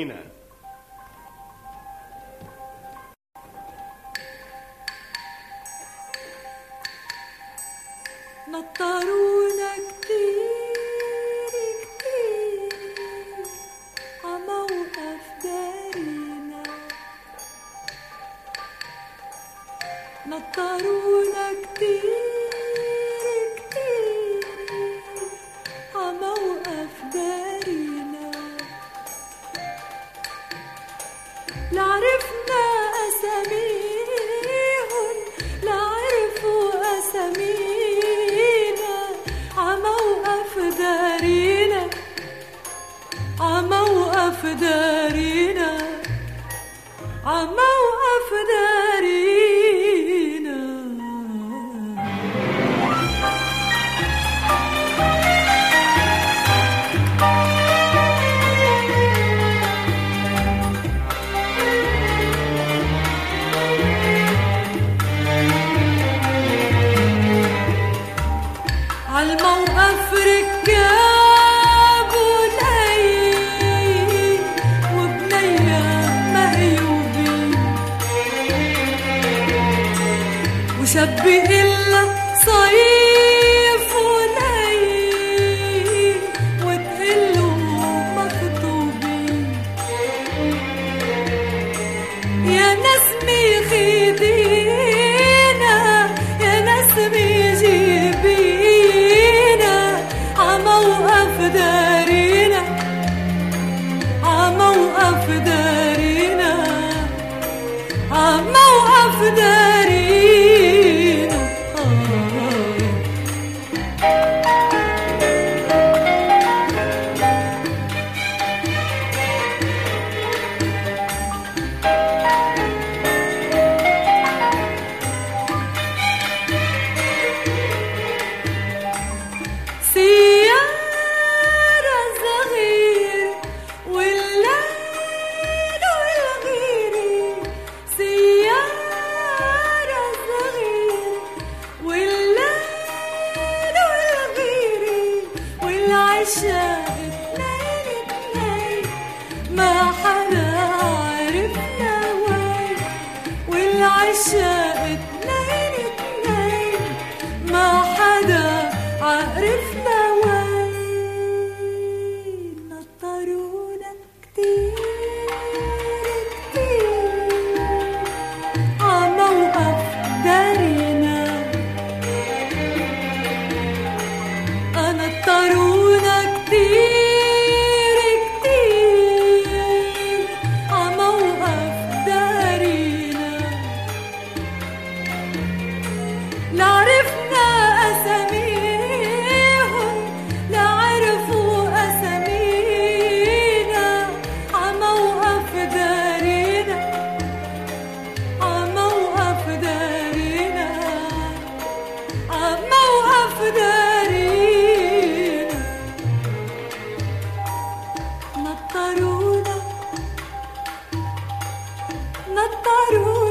المؤمنين نطرون كتير كتير عموقف دارينا. نطرونا كتير كتير عموقف دارينا. بدارينا. عمال نسبه إلا صعيد مشاغب ليل ما حدا عارف نواي والعشاق над тарю.